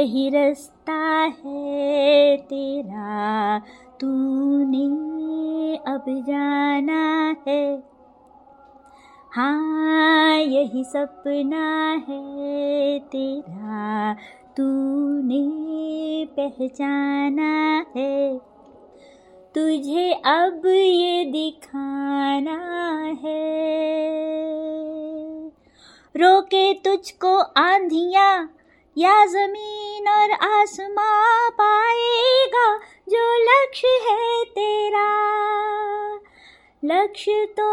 यही रास्ता है तेरा, तूने अब जाना है। हाँ यही सपना है तेरा, तूने पहचाना है। तुझे अब ये दिखाना है। रोके तुझको आंधिया या ज़मीन और आसमां पाएगा, जो लक्ष्य है तेरा। लक्ष्य तो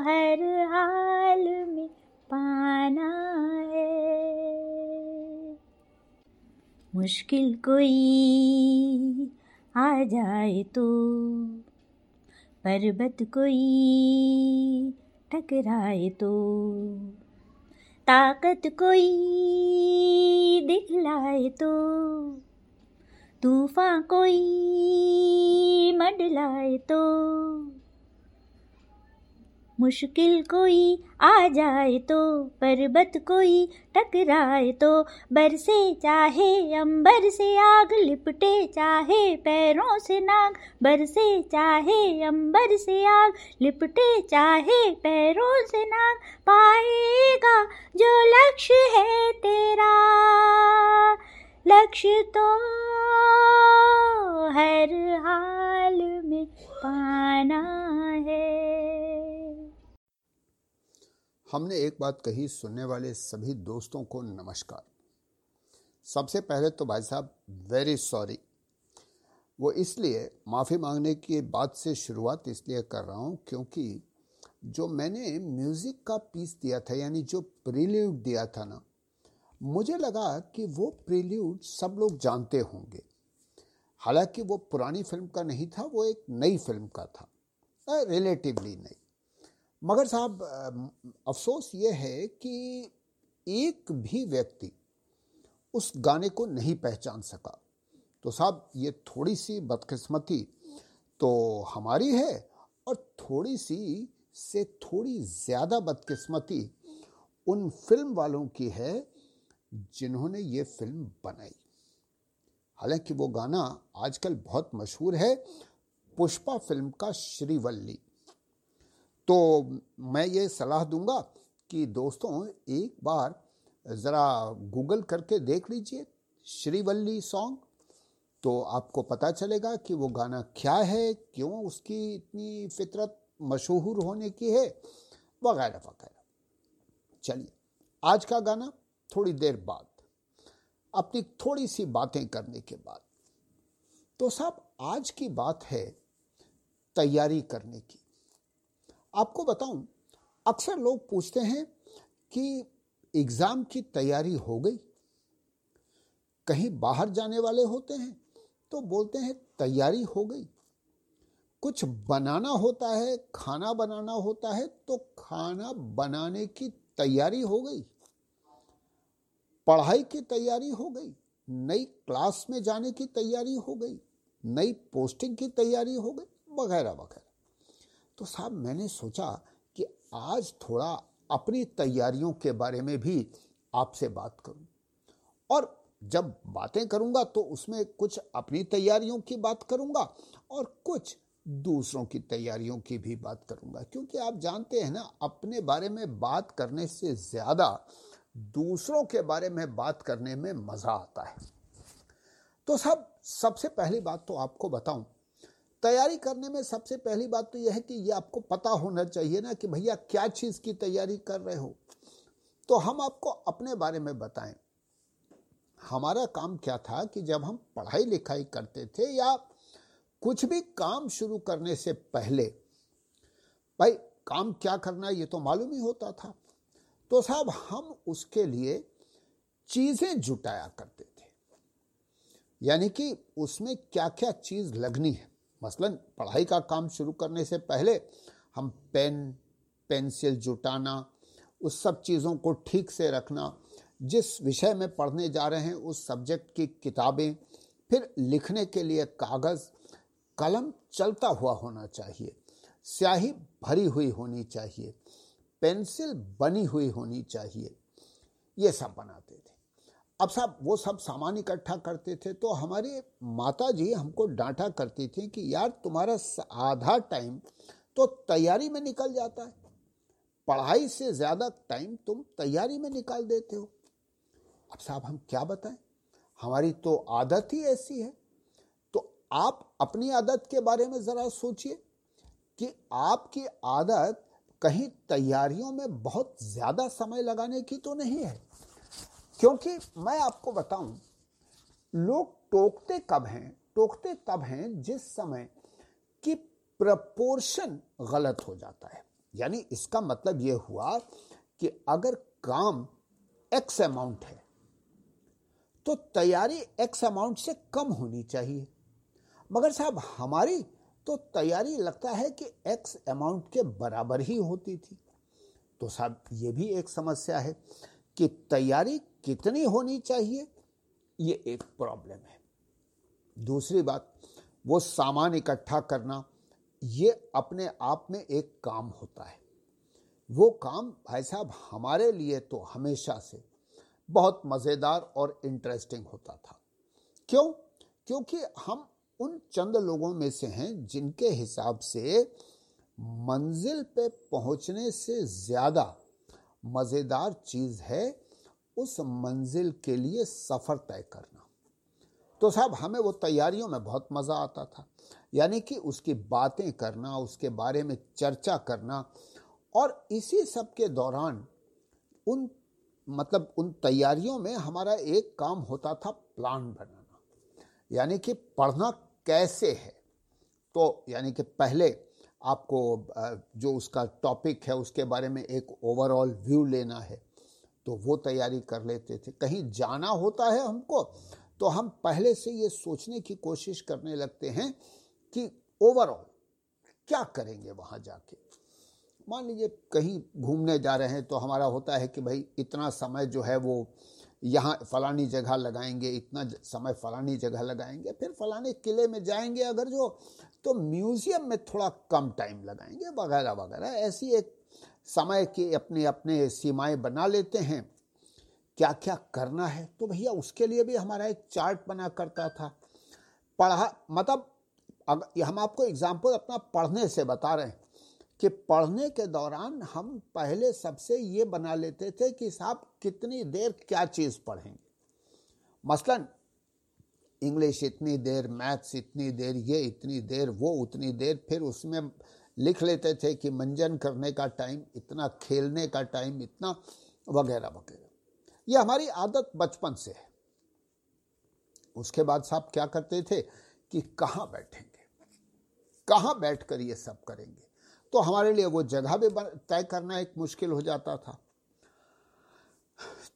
हर हाल में पाना है। मुश्किल कोई आ जाए तो पर्वत कोई टकराए तो। ताकत कोई दिखलाए तो। तूफ़ान कोई मंडलाए तो। मुश्किल कोई आ जाए तो पर्वत कोई टकराए तो बरसे चाहे अंबर से आग लिपटे, चाहे पैरों से नाग बरसे चाहे अंबर से आग लिपटे, चाहे पैरों से नाग पाएगा जो लक्ष्य है तेरा। लक्ष्य तो हर हाल में पाना है। हमने एक बात कही सुनने वाले सभी दोस्तों को नमस्कार। सबसे पहले तो भाई साहब वेरी सॉरी वो इसलिए माफ़ी मांगने की बात से शुरुआत इसलिए कर रहा हूँ क्योंकि जो मैंने म्यूज़िक का पीस दिया था, यानी जो प्रील्यूड दिया था ना, मुझे लगा कि वो प्रील्यूड सब लोग जानते होंगे। हालाँकि वो पुरानी फ़िल्म का नहीं था, वो एक नई फ़िल्म का था। रिलेटिवली नई। मगर साहब अफसोस ये है कि एक भी व्यक्ति उस गाने को नहीं पहचान सका। तो साहब, ये थोड़ी सी बदकिस्मती तो हमारी है और थोड़ी सी से थोड़ी ज़्यादा बदकिस्मती उन फ़िल्म वालों की है जिन्होंने ये फ़िल्म बनाई। हालाँकि वो गाना आजकल बहुत मशहूर है, पुष्पा फ़िल्म का श्रीवल्ली। तो मैं ये सलाह दूँगा कि दोस्तों, एक बार ज़रा गूगल करके देख लीजिए श्रीवल्ली सॉन्ग। तो आपको पता चलेगा कि वो गाना क्या है, क्यों उसकी इतनी फितरत मशहूर होने की है, वगैरह वगैरह। चलिए, आज का गाना थोड़ी देर बाद, अपनी थोड़ी सी बातें करने के बाद। तो साहब, आज की बात है तैयारी करने की। आपको बताऊँ, अक्सर लोग पूछते हैं कि एग्ज़ाम की तैयारी हो गई। कहीं बाहर जाने वाले होते हैं तो बोलते हैं, तैयारी हो गई। कुछ बनाना होता है, खाना बनाना होता है तो खाना बनाने की तैयारी हो गई। पढ़ाई की तैयारी हो गई, नई क्लास में जाने की तैयारी हो गई, नई पोस्टिंग की तैयारी हो गई, वगैरह वगैरह। तो साहब मैंने सोचा कि आज थोड़ा अपनी तैयारियों के बारे में भी आपसे बात करूँ। और जब बातें करूँगा तो उसमें कुछ अपनी तैयारियों की बात करूँगा और कुछ दूसरों की तैयारियों की भी बात करूँगा। क्योंकि आप जानते हैं ना, अपने बारे में बात करने से ज़्यादा दूसरों के बारे में बात करने में मज़ा आता है। तो सब सबसे पहली बात तो आपको बताऊँ तैयारी करने में सबसे पहली बात तो यह है कि ये आपको पता होना चाहिए ना कि भैया क्या चीज़ की तैयारी कर रहे हो। तो हम आपको अपने बारे में बताएँ। हमारा काम क्या था कि जब हम पढ़ाई लिखाई करते थे या कुछ भी काम शुरू करने से पहले, भाई काम क्या करना ये तो मालूम ही होता था। तो साहब हम उसके लिए चीज़ें जुटाया करते थे। यानी कि उसमें क्या क्या चीज़ लगनी है। मसलन, पढ़ाई का काम शुरू करने से पहले हम पेन, पेंसिल, जुटाना, उस सब चीज़ों को ठीक से रखना, जिस विषय में पढ़ने जा रहे हैं, उस सब्जेक्ट की किताबें, फिर लिखने के लिए कागज़, कलम चलता हुआ होना चाहिए। स्याही भरी हुई होनी चाहिए। पेंसिल बनी हुई होनी चाहिए। ये सब बनाते अब साहब वो सब सामान इकट्ठा करते थे तो हमारी माता जी हमको डांटा करती थी कि यार तुम्हारा आधा टाइम तो तैयारी में निकल जाता है। पढ़ाई से ज़्यादा टाइम तुम तैयारी में निकाल देते हो। अब साहब हम क्या बताएँ? हमारी तो आदत ही ऐसी है। तो आप अपनी आदत के बारे में ज़रा सोचिए कि आपकी आदत कहीं तैयारियों में बहुत ज़्यादा समय लगाने की तो नहीं है। क्योंकि मैं आपको बताऊँ, लोग टोकते कब हैं, टोकते तब हैं जिस समय कि प्रपोर्शन गलत हो जाता है। यानी इसका मतलब यह हुआ कि अगर काम एक्स अमाउंट है तो तैयारी एक्स अमाउंट से कम होनी चाहिए। मगर साहब, हमारी तो तैयारी लगता है कि एक्स अमाउंट के बराबर ही होती थी। तो साहब, ये भी एक समस्या है कि तैयारी कितनी होनी चाहिए? ये एक प्रॉब्लम है। दूसरी बात, वो सामान इकट्ठा करना, ये अपने आप में एक काम होता है। वो काम भाई साहब हमारे लिए तो हमेशा से बहुत मज़ेदार और इंटरेस्टिंग होता था। क्यों? क्योंकि हम उन चंद लोगों में से हैं जिनके हिसाब से मंजिल पे पहुँचने से ज़्यादा मज़ेदार चीज़ है उस मंजिल के लिए सफ़र तय करना। तो साहब, हमें वो तैयारियों में बहुत मज़ा आता था। यानी कि उसकी बातें करना, उसके बारे में चर्चा करना और इसी सब के दौरान उन मतलब उन तैयारियों में हमारा एक काम होता था प्लान बनाना। यानी कि पढ़ना कैसे है? तो यानी कि पहले आपको जो उसका टॉपिक है, उसके बारे में एक ओवरऑल व्यू लेना है। तो वो तैयारी कर लेते थे। कहीं जाना होता है हमको तो हम पहले से ये सोचने की कोशिश करने लगते हैं कि ओवरऑल क्या करेंगे वहाँ जाके। मान लीजिए कहीं घूमने जा रहे हैं तो हमारा होता है कि भाई इतना समय जो है वो यहाँ फलानी जगह लगाएँगे, इतना समय फलानी जगह लगाएँगे, फिर फलाने किले में जाएँगे अगर जो तो म्यूज़ियम में थोड़ा कम टाइम लगाएँगे, वगैरह वगैरह। ऐसी एक समय की अपने अपने सीमाएँ बना लेते हैं। क्या क्या करना है? तो भैया उसके लिए भी हमारा एक चार्ट बना करता था। पढ़ा मतलब अगर हम आपको एग्ज़ाम्पल अपना पढ़ने से बता रहे हैं कि पढ़ने के दौरान हम पहले सबसे ये बना लेते थे कि साहब कितनी देर क्या चीज़ पढ़ेंगे। मसलन इंग्लिश इतनी देर मैथ्स इतनी देर, ये इतनी देर, वो उतनी देर, फिर उसमें लिख लेते थे कि मंजन करने का टाइम इतना खेलने का टाइम इतना वगैरह वगैरह। ये हमारी आदत बचपन से है। उसके बाद साहब क्या करते थे कि कहाँ बैठेंगे? कहाँ बैठकर ये सब करेंगे? तो हमारे लिए वो जगह भी तय करना एक मुश्किल हो जाता था।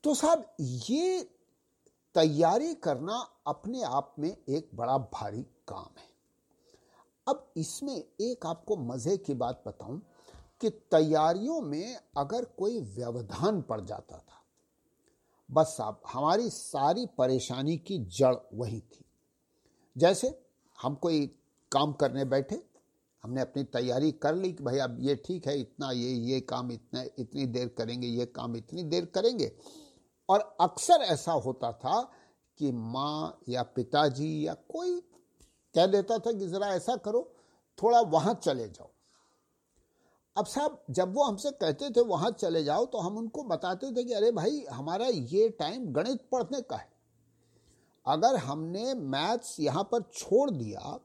तो साहब, ये तैयारी करना अपने आप में एक बड़ा भारी काम है। अब इसमें एक आपको मज़े की बात बताऊँ कि तैयारियों में अगर कोई व्यवधान पड़ जाता था, बस साहब हमारी सारी परेशानी की जड़ वही थी। जैसे हम कोई काम करने बैठे, हमने अपनी तैयारी कर ली कि भाई अब ये ठीक है, इतना ये ये काम इतना, इतनी देर करेंगे, ये काम इतनी देर करेंगे। और अक्सर ऐसा होता था कि माँ या पिताजी या कोई कह देता था कि ज़रा ऐसा करो, थोड़ा वहाँ चले जाओ। अब साहब, जब वो हमसे कहते थे वहाँ चले जाओ तो हम उनको बताते थे कि अरे भाई, हमारा ये टाइम गणित पढ़ने का है। अगर हमने मैथ्स यहाँ पर छोड़ दिया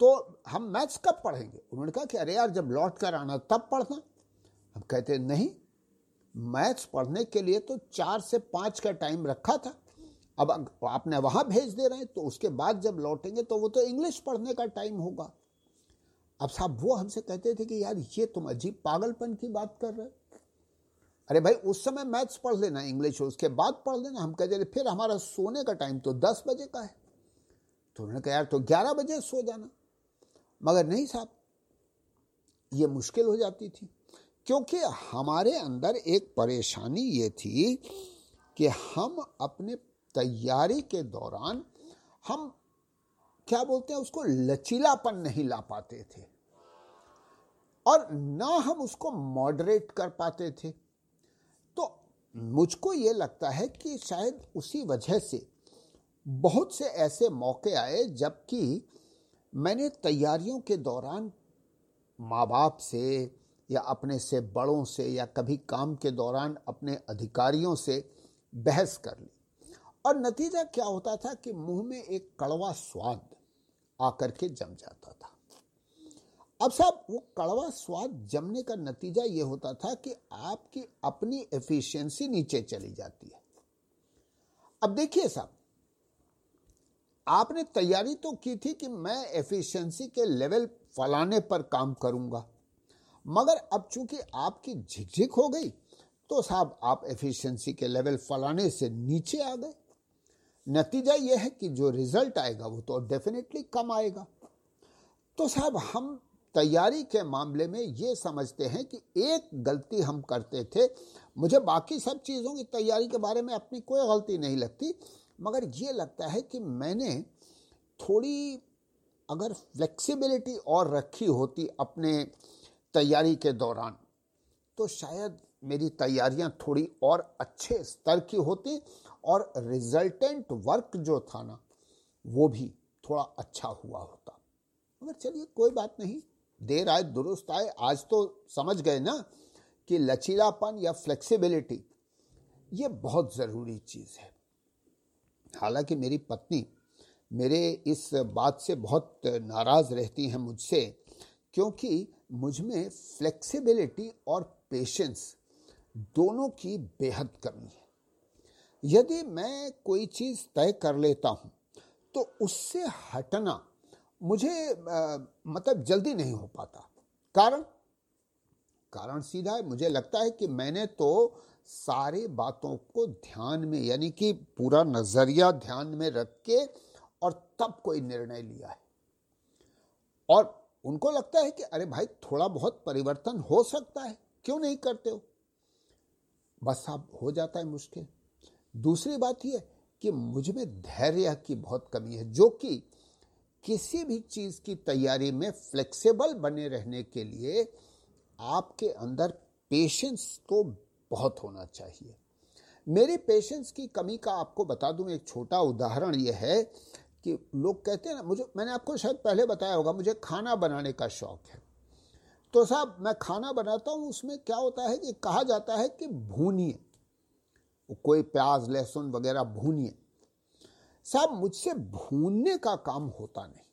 तो हम मैथ्स कब पढ़ेंगे? उन्होंने कहा कि अरे यार, जब लौट कर आना, तब पढ़ना। हम कहते, नहीं मैथ्स पढ़ने के लिए तो चार से पाँच का टाइम रखा था। अब आपने वहाँ भेज दे रहे हैं तो उसके बाद जब लौटेंगे तो वो तो इंग्लिश पढ़ने का टाइम होगा। अब साहब, वो हमसे कहते थे कि यार, ये तुम अजीब पागलपन की बात कर रहे अरे भाई, उस समय मैथ्स पढ़ लेना इंग्लिश उसके बाद पढ़ लेना। हम कहते थे, फिर हमारा सोने का टाइम तो दस बजे का है। तो उन्होंने कहा, यार तो ग्यारह बजे सो जाना। मगर नहीं साहब, ये मुश्किल हो जाती थी। क्योंकि हमारे अंदर एक परेशानी ये थी कि हम अपने तैयारी के दौरान हम, क्या बोलते हैं, उसको लचीलापन नहीं ला पाते थे। और ना हम उसको मॉडरेट कर पाते थे। तो मुझको ये लगता है कि शायद उसी वजह से बहुत से ऐसे मौके आए, जबकि मैंने तैयारियों के दौरान माँ बाप से या अपने से, बड़ों से या कभी काम के दौरान अपने अधिकारियों से बहस कर ली। और नतीजा क्या होता था कि मुँह में एक कड़वा स्वाद आकर के जम जाता था। अब साहब, वो कड़वा स्वाद जमने का नतीजा ये होता था कि आपकी अपनी एफिशिएंसी नीचे चली जाती है। अब देखिए साहब, आपने तैयारी तो की थी कि मैं एफिशिएंसी के लेवल फलाने पर काम करूँगा, मगर अब चूँकि आपकी झिकझिक हो गई तो साहब, आप एफिशिएंसी के लेवल फलाने से नीचे आ गए। नतीजा यह है कि जो रिज़ल्ट आएगा वो तो डेफिनेटली कम आएगा। तो साहब, हम तैयारी के मामले में ये समझते हैं कि एक गलती हम करते थे। मुझे बाकी सब चीज़ों की तैयारी के बारे में अपनी कोई गलती नहीं लगती, मगर ये लगता है कि मैंने थोड़ी अगर फ्लेक्सिबिलिटी और रखी होती अपने तैयारी के दौरान तो शायद मेरी तैयारियाँ थोड़ी और अच्छे स्तर की होती और रिजल्टेंट वर्क जो था ना, वो भी थोड़ा अच्छा हुआ होता। मगर चलिए, कोई बात नहीं। देर आए, दुरुस्त आए। आज तो समझ गए ना कि लचीलापन या फ्लेक्सिबिलिटी ये बहुत ज़रूरी चीज़ है। हालाँकि मेरी पत्नी मेरे इस बात से बहुत नाराज़ रहती हैं मुझसे, क्योंकि मुझमें फ्लेक्सिबिलिटी और पेशेंस दोनों की बेहद कमी है। यदि मैं कोई चीज़ तय कर लेता हूँ तो उससे हटना मुझे आ, मतलब जल्दी नहीं हो पाता। कारण? कारण सीधा है मुझे लगता है कि मैंने तो सारे बातों को ध्यान में यानी कि पूरा नज़रिया ध्यान में रख के और तब कोई निर्णय लिया है। और उनको लगता है कि अरे भाई थोड़ा बहुत परिवर्तन हो सकता है। क्यों नहीं करते हो? बस अब हो जाता है मुश्किल। दूसरी बात यह कि मुझमें धैर्य की बहुत कमी है, जो कि किसी भी चीज़ की तैयारी में फ्लेक्सिबल बने रहने के लिए आपके अंदर पेशेंस तो बहुत होना चाहिए। मेरी पेशेंस की कमी का आपको बता दूँ, एक छोटा उदाहरण यह है कि लोग कहते हैं ना, मुझे, मैंने आपको शायद पहले बताया होगा, मुझे खाना बनाने का शौक है। तो साहब, मैं खाना बनाता हूँ, उसमें क्या होता है कि कहा जाता है कि भूनिए। कोई प्याज, लहसुन वगैरह भूनिए। साहब, मुझसे भूनने का काम होता नहीं,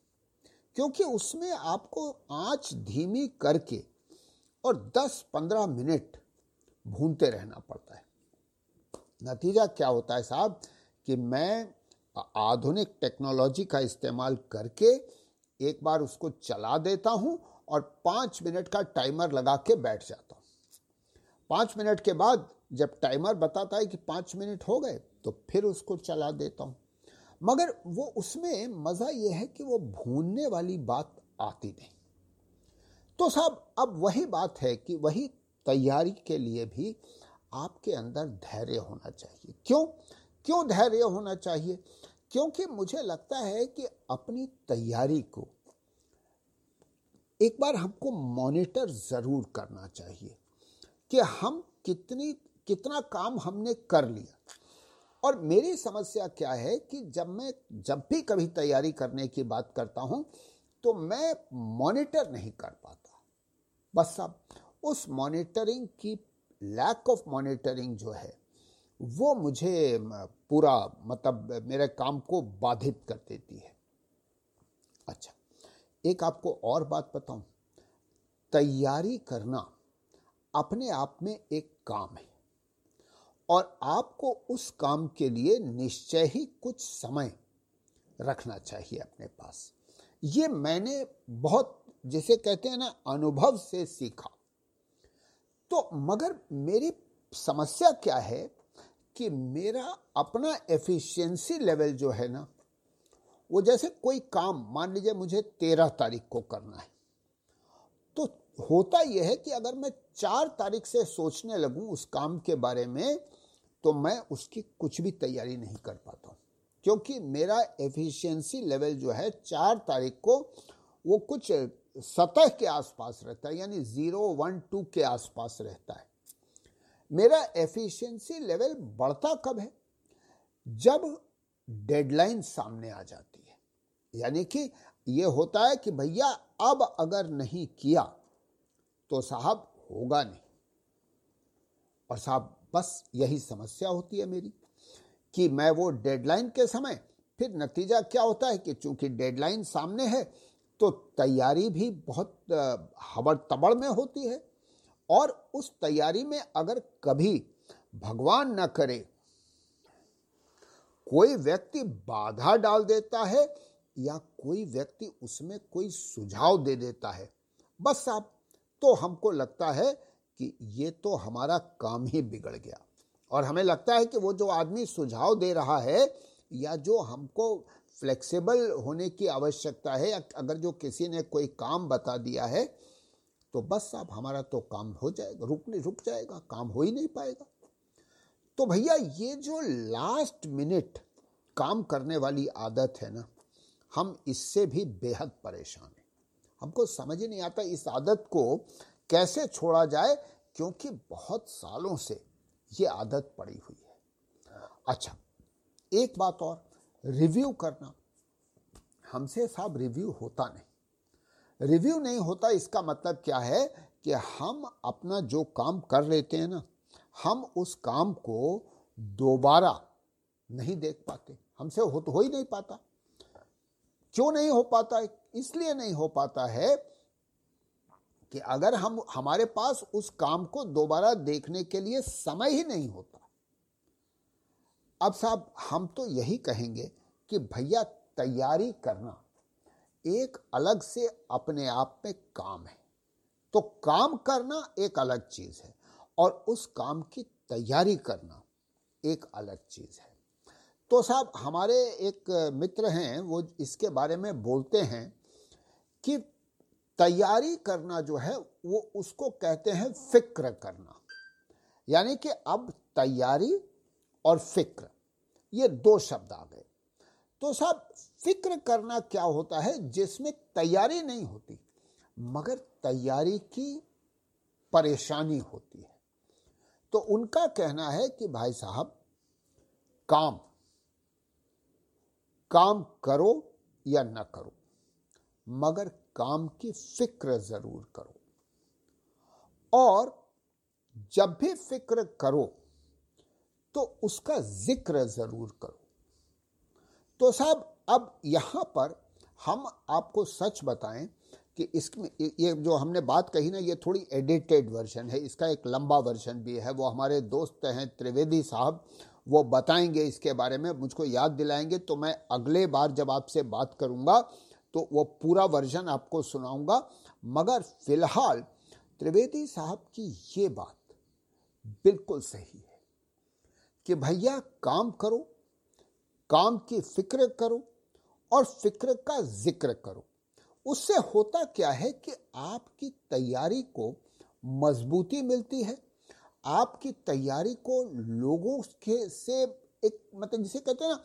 क्योंकि उसमें आपको आँच धीमी करके और 10-15 मिनट भूनते रहना पड़ता है। नतीजा क्या होता है साहब कि मैं आधुनिक टेक्नोलॉजी का इस्तेमाल करके एक बार उसको चला देता हूँ और पाँच मिनट का टाइमर लगा के बैठ जाता हूँ। पाँच मिनट के बाद जब टाइमर बताता है कि पाँच मिनट हो गए तो फिर उसको चला देता हूँ। मगर वो उसमें मज़ा यह है कि वो भूनने वाली बात आती नहीं। तो साहब, अब वही बात है कि वही तैयारी के लिए भी आपके अंदर धैर्य होना चाहिए। क्यों? क्यों धैर्य होना चाहिए? क्योंकि मुझे लगता है कि अपनी तैयारी को एक बार हमको मॉनिटर ज़रूर करना चाहिए कि हम कितनी, कितना काम हमने कर लिया। और मेरी समस्या क्या है कि जब मैं, जब भी कभी तैयारी करने की बात करता हूँ तो मैं मॉनिटर नहीं कर पाता। बस अब उस मॉनिटरिंग की लैक ऑफ़ मॉनिटरिंग जो है, वो मुझे पूरा मतलब मेरे काम को बाधित कर देती है। अच्छा एक आपको और बात बताऊँ। तैयारी करना अपने आप में एक काम है और आपको उस काम के लिए निश्चय ही कुछ समय रखना चाहिए अपने पास। ये मैंने बहुत, जिसे कहते हैं ना, अनुभव से सीखा। तो मगर मेरी समस्या क्या है कि मेरा अपना एफिशिएंसी लेवल जो है ना वो जैसे कोई काम, मान लीजिए मुझे तेरह तारीख को करना है तो होता यह है कि अगर मैं चार तारीख से सोचने लगूं उस काम के बारे में तो मैं उसकी कुछ भी तैयारी नहीं कर पाता क्योंकि मेरा एफिशिएंसी लेवल जो है चार तारीख को, वो कुछ सतह के आसपास रहता है, यानी ज़ीरो, वन, टू के आसपास रहता है। मेरा एफिशिएंसी लेवल बढ़ता कब है? जब डेडलाइन सामने आ जाती यानी कि ये होता है कि भैया, अब अगर नहीं किया तो साहब होगा नहीं। और साहब, बस यही समस्या होती है मेरी कि मैं वो डेडलाइन के समय, फिर नतीजा क्या होता है कि चूँकि डेडलाइन सामने है तो तैयारी भी बहुत हबड़ तबड़ में होती है। और उस तैयारी में अगर कभी भगवान न करे, कोई व्यक्ति बाधा डाल देता है या कोई व्यक्ति उसमें कोई सुझाव दे देता है। बस आप तो हमको लगता है कि ये तो हमारा काम ही बिगड़ गया। और हमें लगता है कि वो जो आदमी सुझाव दे रहा है या जो हमको फ्लेक्सिबल होने की आवश्यकता है अगर जो किसी ने कोई काम बता दिया है तो बस अब हमारा तो काम हो जाएगा, रुक नहीं, रुक जाएगा, काम हो ही नहीं पाएगा। तो भैया, ये जो लास्ट मिनट काम करने वाली आदत है ना हम इससे भी बेहद परेशान हैं। हमको समझ ही नहीं आता इस आदत को कैसे छोड़ा जाए, क्योंकि बहुत सालों से ये आदत पड़ी हुई है। अच्छा एक बात और, रिव्यू करना। हमसे साहब रिव्यू होता नहीं। रिव्यू नहीं होता, इसका मतलब क्या है कि हम अपना जो काम कर लेते हैं ना, हम उस काम को दोबारा नहीं देख पाते। हमसे हो तो हो ही नहीं पाता। क्यों नहीं हो पाता इसलिए नहीं हो पाता है कि अगर हम, हमारे पास उस काम को दोबारा देखने के लिए समय ही नहीं होता। अब साहब, हम तो यही कहेंगे कि भैया, तैयारी करना एक अलग से अपने आप में काम है। तो काम करना एक अलग चीज़ है और उस काम की तैयारी करना एक अलग चीज़ है। तो साहब, हमारे एक मित्र हैं, वो इसके बारे में बोलते हैं कि तैयारी करना जो है, वो उसको कहते हैं फ़िक्र करना। यानी कि अब तैयारी और फ़िक्र, ये दो शब्द आ गए। तो साहब, फ़िक्र करना क्या होता है, जिसमें तैयारी नहीं होती, मगर तैयारी की परेशानी होती है। तो उनका कहना है कि भाई साहब, काम काम करो या न करो, मगर काम की फ़िक्र ज़रूर करो। और जब भी फ़िक्र करो तो उसका ज़िक्र ज़रूर करो। तो साहब, अब यहाँ पर हम आपको सच बताएँ कि इसमें ये जो हमने बात कही ना, ये थोड़ी एडिटेड वर्जन है, इसका एक लंबा वर्जन भी है। वो हमारे दोस्त हैं त्रिवेदी साहब वो बताएँगे इसके बारे में, मुझको याद दिलाएँगे। तो मैं अगले बार जब आपसे बात करूँगा तो वो पूरा वर्जन आपको सुनाऊँगा। मगर फ़िलहाल त्रिवेदी साहब की ये बात बिल्कुल सही है कि भैया, काम करो, काम की फ़िक्र करो और फ़िक्र का ज़िक्र करो। उससे होता क्या है कि आपकी तैयारी को मजबूती मिलती है आपकी तैयारी को लोगों के से एक मतलब जिसे कहते हैं ना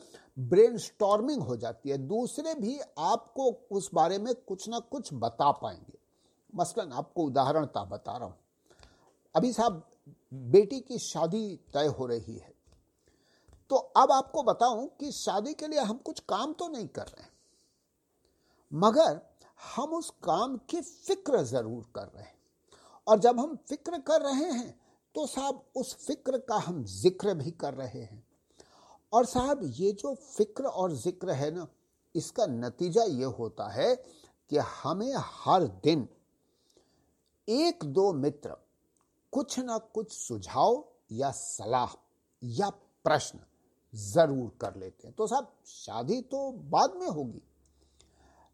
ब्रेन स्टॉर्मिंग हो जाती है। दूसरे भी आपको उस बारे में कुछ ना कुछ बता पाएँगे। मसलन आपको उदाहरणता बता रहा हूँ। अभी साहब, बेटी की शादी तय हो रही है। तो अब आपको बताऊँ कि शादी के लिए हम कुछ काम तो नहीं कर रहे हैं, मगर हम उस काम की फ़िक्र ज़रूर कर रहे हैं। और जब हम फ़िक्र कर रहे हैं तो साहब उस फ़िक्र का हम ज़िक्र भी कर रहे हैं। और साहब ये जो फ़िक्र और ज़िक्र है ना, इसका नतीजा ये होता है कि हमें हर दिन एक दो मित्र कुछ ना कुछ सुझाव या सलाह या प्रश्न ज़रूर कर लेते हैं। तो साहब शादी तो बाद में होगी।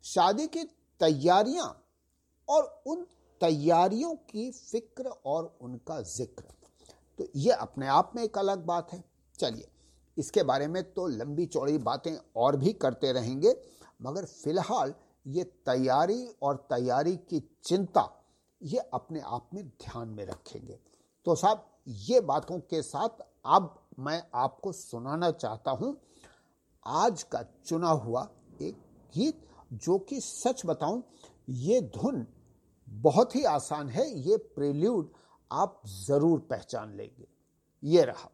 शादी की तैयारियाँ और उन तैयारियों की फ़िक्र और उनका ज़िक्र। तो ये अपने आप में एक अलग बात है। चलिए, इसके बारे में तो लंबी चौड़ी बातें और भी करते रहेंगे, मगर फ़िलहाल ये तैयारी और तैयारी की चिंता ये अपने आप में ध्यान में रखेंगे। तो साहब, ये बातों के साथ अब मैं आपको सुनाना चाहता हूँ। आज का चुना हुआ एक गीत जो कि सच बताऊँ, ये धुन बहुत ही आसान है ये प्रेल्यूड आप ज़रूर पहचान लेंगे। ये रहा।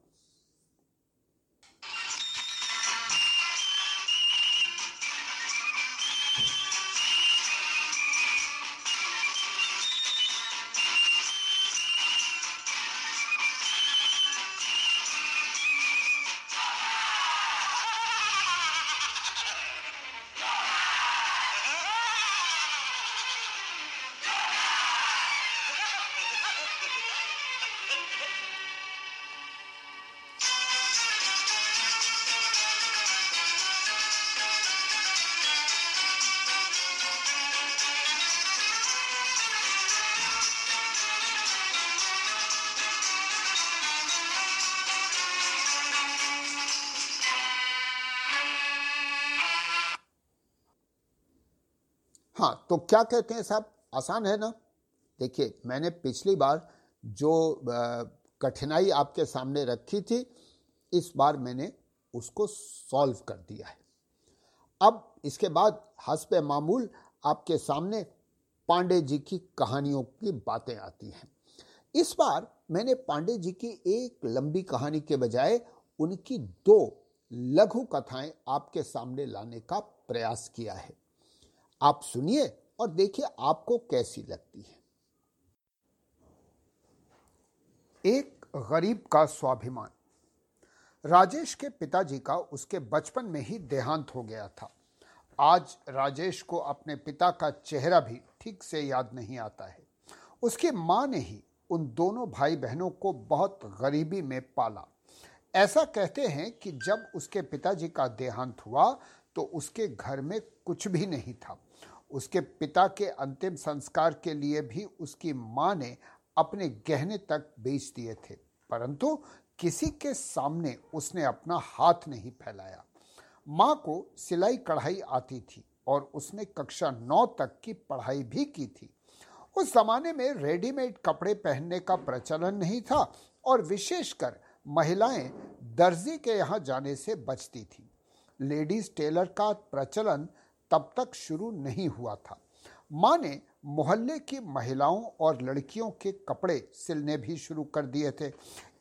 तो क्या कहते हैं साहब? आसान है ना? देखिए, मैंने पिछली बार जो कठिनाई आपके सामने रखी थी, इस बार मैंने उसको सॉल्व कर दिया है। अब इसके बाद हसब मामूल आपके सामने पांडे जी की कहानियों की बातें आती हैं। इस बार मैंने पांडे जी की एक लंबी कहानी के बजाय उनकी दो लघु कथाएँ आपके सामने लाने का प्रयास किया है। आप सुनिए और देखिए आपको कैसी लगती है। एक गरीब का स्वाभिमान। राजेश के पिताजी का उसके बचपन में ही देहांत हो गया था। आज राजेश को अपने पिता का चेहरा भी ठीक से याद नहीं आता है। उसकी माँ ने ही उन दोनों भाई बहनों को बहुत गरीबी में पाला। ऐसा कहते हैं कि जब उसके पिताजी का देहांत हुआ तो उसके घर में कुछ भी नहीं था। उसके पिता के अंतिम संस्कार के लिए भी उसकी माँ ने अपने गहने तक बेच दिए थे। परंतु किसी के सामने उसने अपना हाथ नहीं फैलाया। माँ को सिलाई कढ़ाई आती थी और उसने कक्षा नौ तक की पढ़ाई भी की थी। उस जमाने में रेडीमेड कपड़े पहनने का प्रचलन नहीं था और विशेषकर महिलाएँ दर्जी के यहाँ जाने से बचती थी। लेडीज़ टेलर का प्रचलन तब तक शुरू नहीं हुआ था। माँ ने मोहल्ले की महिलाओं और लड़कियों के कपड़े सिलने भी शुरू कर दिए थे।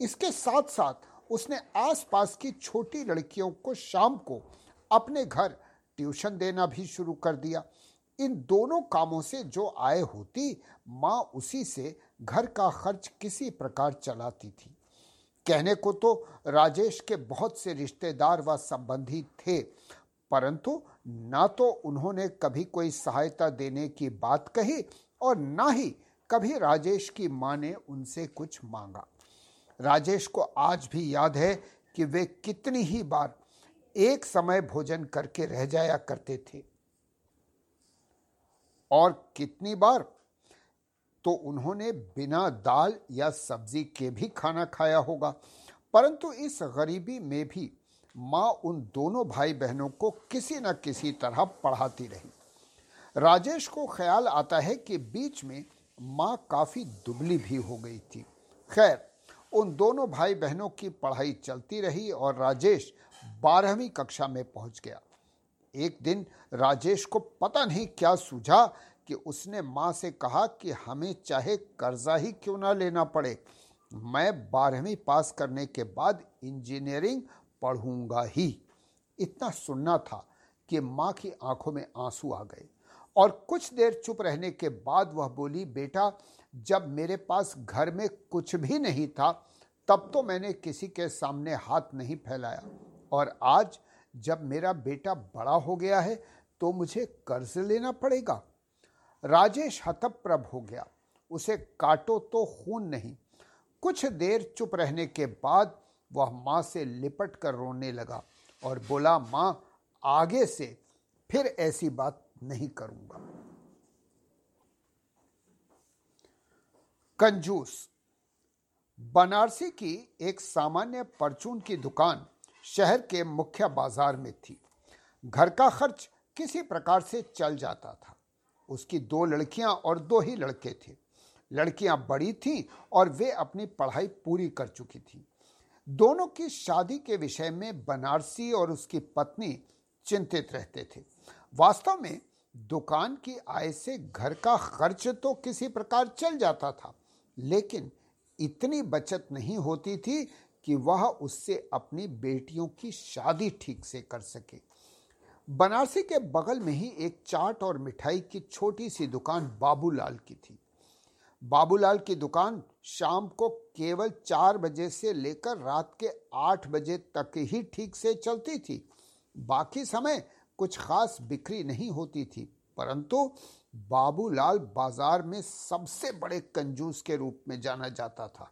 इसके साथ साथ उसने आसपास की छोटी लड़कियों को शाम को अपने घर ट्यूशन देना भी शुरू कर दिया। इन दोनों कामों से जो आय होती, माँ उसी से घर का खर्च किसी प्रकार चलाती थी। कहने को तो राजेश के बहुत से रिश्तेदार व संबंधी थे। परंतु ना तो उन्होंने कभी कोई सहायता देने की बात कही और ना ही कभी राजेश की माँ ने उनसे कुछ मांगा। राजेश को आज भी याद है कि वे कितनी ही बार एक समय भोजन करके रह जाया करते थे। और कितनी बार? तो उन्होंने बिना दाल या सब्ज़ी के भी खाना खाया होगा। परंतु इस गरीबी में भी माँ उन दोनों भाई बहनों को किसी न किसी तरह पढ़ाती रही। राजेश को ख्याल आता है कि बीच में माँ काफ़ी दुबली भी हो गई थी। खैर, उन दोनों भाई बहनों की पढ़ाई चलती रही और राजेश बारहवीं कक्षा में पहुँच गया। एक दिन राजेश को पता नहीं क्या सूझा कि उसने माँ से कहा कि हमें चाहे कर्जा ही क्यों ना लेना पड़े। मैं बारहवीं पास करने के बाद इंजीनियरिंग पढ़ूँगा ही। इतना सुनना था कि माँ की आँखों में आँसू आ गए और कुछ देर चुप रहने के बाद वह बोली, बेटा, जब मेरे पास घर में कुछ भी नहीं था, तब तो मैंने किसी के सामने हाथ नहीं फैलाया। और आज जब मेरा बेटा बड़ा हो गया है तो मुझे कर्ज लेना पड़ेगा। राजेश हतप्रभ हो गया। उसे काटो तो खून नहीं। कुछ देर चुप रहने के बाद वह माँ से लिपट कर रोने लगा और बोला, माँ, आगे से फिर ऐसी बात नहीं करूँगा। कंजूस, बनारसी की एक सामान्य परचून की दुकान शहर के मुख्य बाज़ार में थी। घर का खर्च किसी प्रकार से चल जाता था। उसकी दो लड़कियाँ और दो ही लड़के थे। लड़कियाँ बड़ी थीं और वे अपनी पढ़ाई पूरी कर चुकी थीं। दोनों की शादी के विषय में बनारसी और उसकी पत्नी चिंतित रहते थे। वास्तव में दुकान की आय से घर का खर्च तो किसी प्रकार चल जाता था, लेकिन इतनी बचत नहीं होती थी कि वह उससे अपनी बेटियों की शादी ठीक से कर सके। बनारसी के बगल में ही एक चाट और मिठाई की छोटी सी दुकान बाबूलाल की थी। बाबूलाल की दुकान शाम को केवल चार बजे से लेकर रात के आठ बजे तक ही ठीक से चलती थी। बाकी समय कुछ खास बिक्री नहीं होती थी, परंतु बाबूलाल बाज़ार में सबसे बड़े कंजूस के रूप में जाना जाता था।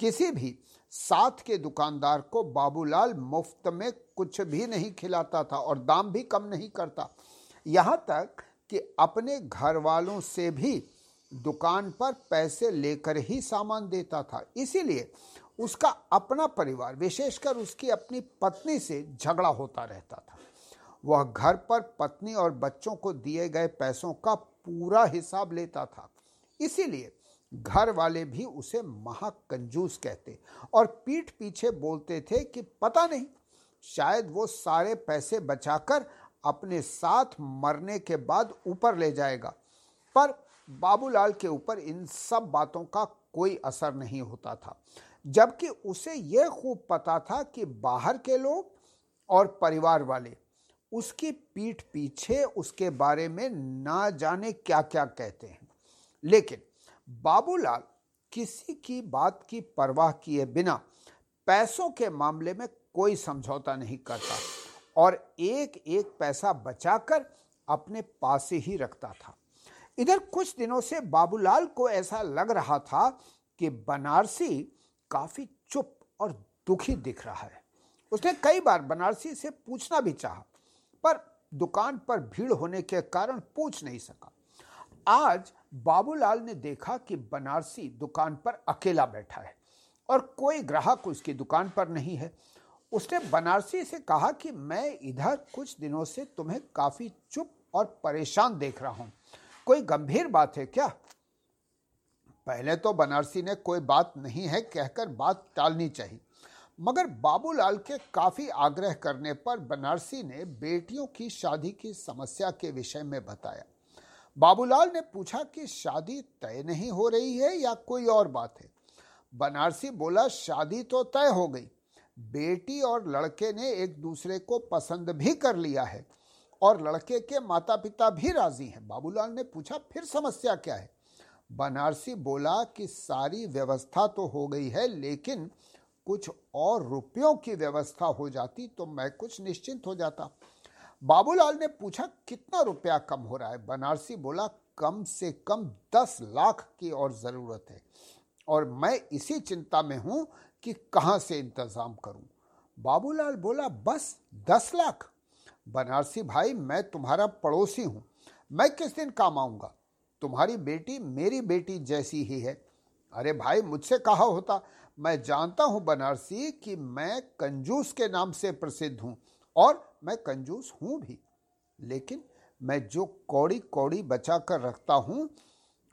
किसी भी साथ के दुकानदार को बाबूलाल मुफ़्त में कुछ भी नहीं खिलाता था और दाम भी कम नहीं करता। यहाँ तक कि अपने घर वालों से भी दुकान पर पैसे लेकर ही सामान देता था। इसीलिए उसका अपना परिवार, विशेषकर उसकी अपनी पत्नी से झगड़ा होता रहता था। वह घर पर पत्नी और बच्चों को दिए गए पैसों का पूरा हिसाब लेता था। इसीलिए घर वाले भी उसे महाकंजूस कहते और पीठ पीछे बोलते थे कि पता नहीं, शायद वो सारे पैसे बचाकर अपने साथ मरने के बाद ऊपर ले जाएगा। पर बाबूलाल के ऊपर इन सब बातों का कोई असर नहीं होता था। जबकि उसे यह खूब पता था कि बाहर के लोग और परिवार वाले उसकी पीठ पीछे उसके बारे में ना जाने क्या क्या कहते हैं। लेकिन बाबूलाल किसी की बात की परवाह किए बिना पैसों के मामले में कोई समझौता नहीं करता और एक एक पैसा बचाकर अपने पास ही रखता था। इधर कुछ दिनों से बाबूलाल को ऐसा लग रहा था कि बनारसी काफ़ी चुप और दुखी दिख रहा है। उसने कई बार बनारसी से पूछना भी चाहा, पर दुकान पर भीड़ होने के कारण पूछ नहीं सका। आज बाबूलाल ने देखा कि बनारसी दुकान पर अकेला बैठा है और कोई ग्राहक उसकी दुकान पर नहीं है। उसने बनारसी से कहा कि मैं इधर कुछ दिनों से तुम्हें काफ़ी चुप और परेशान देख रहा हूँ। कोई गंभीर बात है क्या? पहले तो बनारसी ने कोई बात नहीं है कहकर बात टालनी चाहिए। मगर बाबूलाल के काफ़ी आग्रह करने पर बनारसी ने बेटियों की शादी की समस्या के विषय में बताया। बाबूलाल ने पूछा कि शादी तय नहीं हो रही है या कोई और बात है? बनारसी बोला, शादी तो तय हो गई। बेटी और लड़के ने एक दूसरे को पसंद भी कर लिया है। और लड़के के माता पिता भी राज़ी हैं। बाबूलाल ने पूछा, फिर समस्या क्या है? बनारसी बोला कि, सारी व्यवस्था तो हो गई है, लेकिन कुछ और रुपयों की व्यवस्था हो जाती तो मैं कुछ निश्चिंत हो जाता। बाबूलाल ने पूछा, कितना रुपया कम हो रहा है? बनारसी बोला, कम से कम दस लाख की और ज़रूरत है और मैं इसी चिंता में हूँ कि कहाँ से इंतज़ाम करूँ? बाबूलाल बोला, बस दस लाख बनारसी भाई, मैं तुम्हारा पड़ोसी हूँ। मैं किस दिन काम आऊँगा? तुम्हारी बेटी मेरी बेटी जैसी ही है। अरे भाई, मुझसे कहा होता। मैं जानता हूँ बनारसी कि मैं कंजूस के नाम से प्रसिद्ध हूँ और मैं कंजूस हूँ भी। लेकिन मैं जो कौड़ी कौड़ी बचा कर रखता हूँ,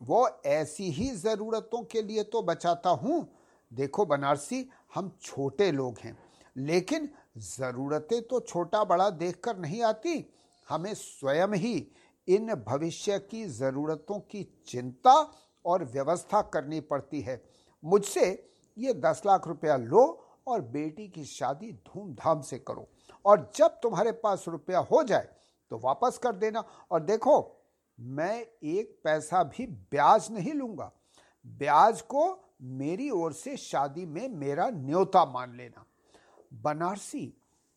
वो ऐसी ही ज़रूरतों के लिए तो बचाता हूँ। देखो बनारसी, हम छोटे लोग हैं, लेकिन ज़रूरतें तो छोटा बड़ा देखकर नहीं आती। हमें स्वयं ही इन भविष्य की ज़रूरतों की चिंता और व्यवस्था करनी पड़ती है। मुझसे ये दस लाख रुपया लो और बेटी की शादी धूमधाम से करो और जब तुम्हारे पास रुपया हो जाए तो वापस कर देना। और देखो, मैं एक पैसा भी ब्याज नहीं लूँगा। ब्याज को मेरी ओर से शादी में मेरा न्योता मान लेना। बनारसी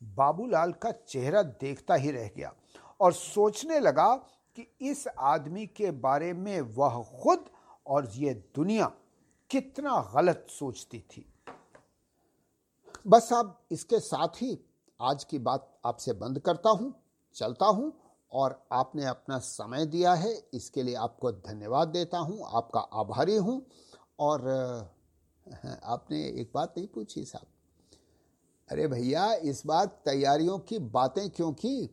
बाबूलाल का चेहरा देखता ही रह गया और सोचने लगा कि इस आदमी के बारे में वह खुद और ये दुनिया कितना गलत सोचती थी। बस अब इसके साथ ही आज की बात आपसे बंद करता हूँ, चलता हूँ और आपने अपना समय दिया है, इसके लिए आपको धन्यवाद देता हूँ, आपका आभारी हूँ और आपने एक बात नहीं पूछी साहब। अरे भैया, इस बार तैयारियों की बातें क्यों की?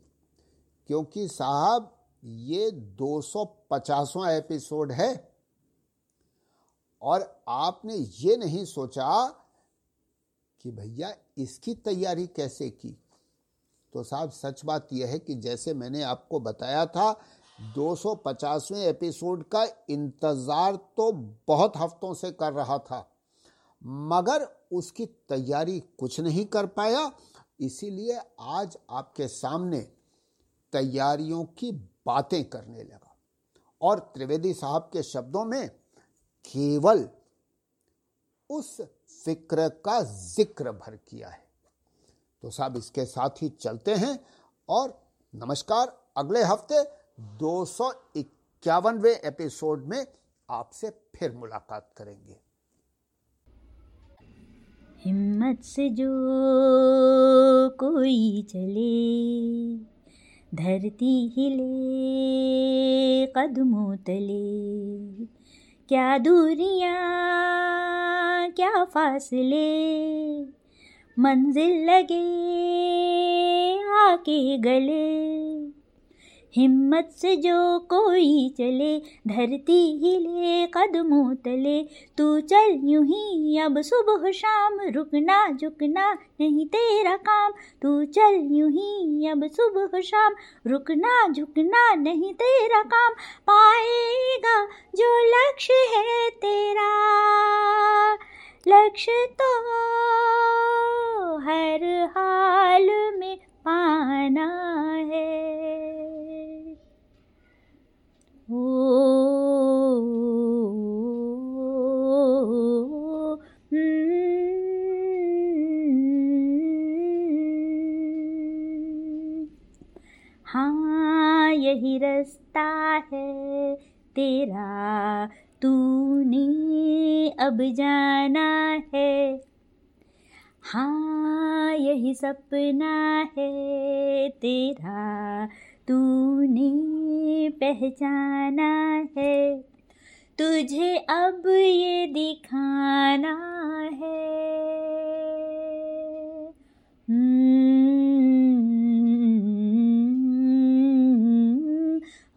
क्योंकि साहब, ये 250वां एपिसोड है। और आपने ये नहीं सोचा कि भैया, इसकी तैयारी कैसे की? तो साहब, सच बात यह है कि जैसे मैंने आपको बताया था 250वें एपिसोड का इंतज़ार तो बहुत हफ्तों से कर रहा था। मगर उसकी तैयारी कुछ नहीं कर पाया। इसीलिए आज आपके सामने तैयारियों की बातें करने लगा। और त्रिवेदी साहब के शब्दों में केवल उस फ़िक्र का ज़िक्र भर किया है। तो साहब, इसके साथ ही चलते हैं और नमस्कार। अगले हफ़्ते दो सौ इक्यावनवे एपिसोड में आपसे फिर मुलाकात करेंगे। हिम्मत से जो कोई चले, धरती हिले कदमों तले। क्या दूरियाँ, क्या फासले, मंजिल लगे आके गले। हिम्मत से जो कोई चले, धरती हिले कदमों तले। तू चल यूँ ही, अब सुबह शाम रुकना झुकना नहीं तेरा काम। तू चल यूँ ही, अब सुबह शाम रुकना झुकना नहीं तेरा काम। पाएगा जो लक्ष्य है तेरा, लक्ष्य तो हर हाल में पाना है। हाँ यही रास्ता है तेरा। तूने अब जाना है। हाँ यही सपना है तेरा। तूने पहचाना है तुझे अब ये दिखाना है।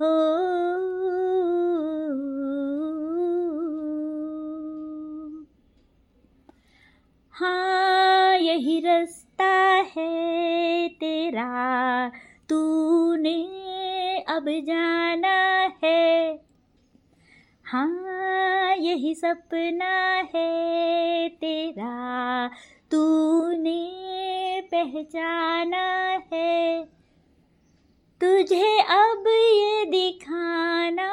हाँ है तेरा, तूने अब जाना है। हाँ यही सपना है तेरा, तूने पहचाना है। तुझे अब ये दिखाना